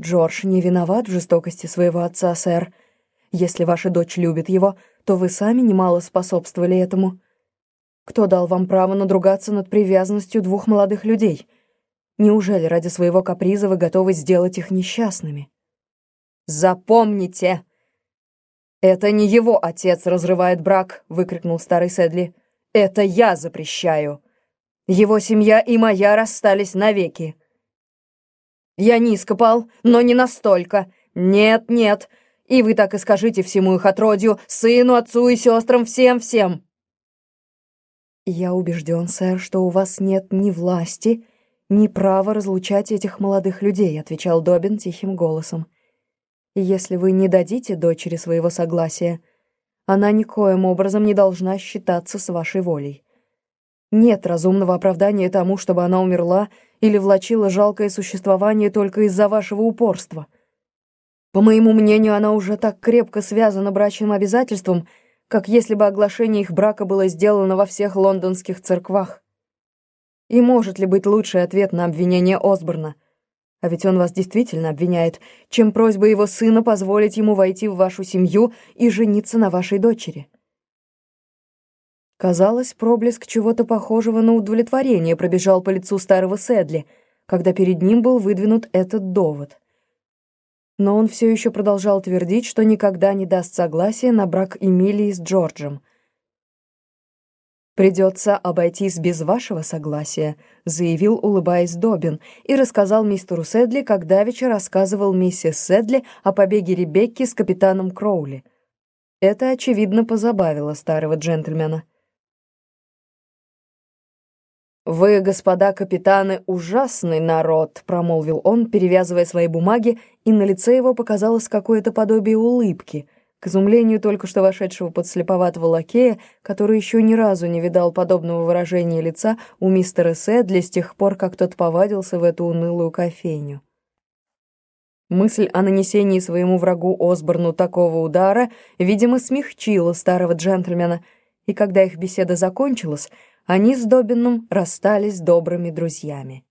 Джордж не виноват в жестокости своего отца, сэр. Если ваша дочь любит его, то вы сами немало способствовали этому. Кто дал вам право надругаться над привязанностью двух молодых людей? Неужели ради своего каприза вы готовы сделать их несчастными? Запомните! Это не его отец разрывает брак, выкрикнул старый Седли. Это я запрещаю. Его семья и моя расстались навеки. Я низко пал, но не настолько. Нет, нет. И вы так и скажите всему их отродью, сыну, отцу и сестрам, всем-всем. «Я убежден, сэр, что у вас нет ни власти, ни права разлучать этих молодых людей», — отвечал Добин тихим голосом. «И если вы не дадите дочери своего согласия, она никоим образом не должна считаться с вашей волей. Нет разумного оправдания тому, чтобы она умерла или влачила жалкое существование только из-за вашего упорства. По моему мнению, она уже так крепко связана брачным обязательством — как если бы оглашение их брака было сделано во всех лондонских церквах. И может ли быть лучший ответ на обвинение Осборна? А ведь он вас действительно обвиняет, чем просьба его сына позволить ему войти в вашу семью и жениться на вашей дочери. Казалось, проблеск чего-то похожего на удовлетворение пробежал по лицу старого Седли, когда перед ним был выдвинут этот довод — но он все еще продолжал твердить, что никогда не даст согласия на брак Эмилии с Джорджем. «Придется обойтись без вашего согласия», — заявил, улыбаясь Добин, и рассказал мистеру Седли, как давеча рассказывал миссис Седли о побеге Ребекки с капитаном Кроули. Это, очевидно, позабавило старого джентльмена. «Вы, господа капитаны, ужасный народ», — промолвил он, перевязывая свои бумаги, и на лице его показалось какое-то подобие улыбки, к изумлению только что вошедшего подслеповатого лакея, который еще ни разу не видал подобного выражения лица у мистера Сэдли с тех пор, как тот повадился в эту унылую кофейню. Мысль о нанесении своему врагу Осборну такого удара, видимо, смягчила старого джентльмена, и когда их беседа закончилась, они с Добином расстались добрыми друзьями.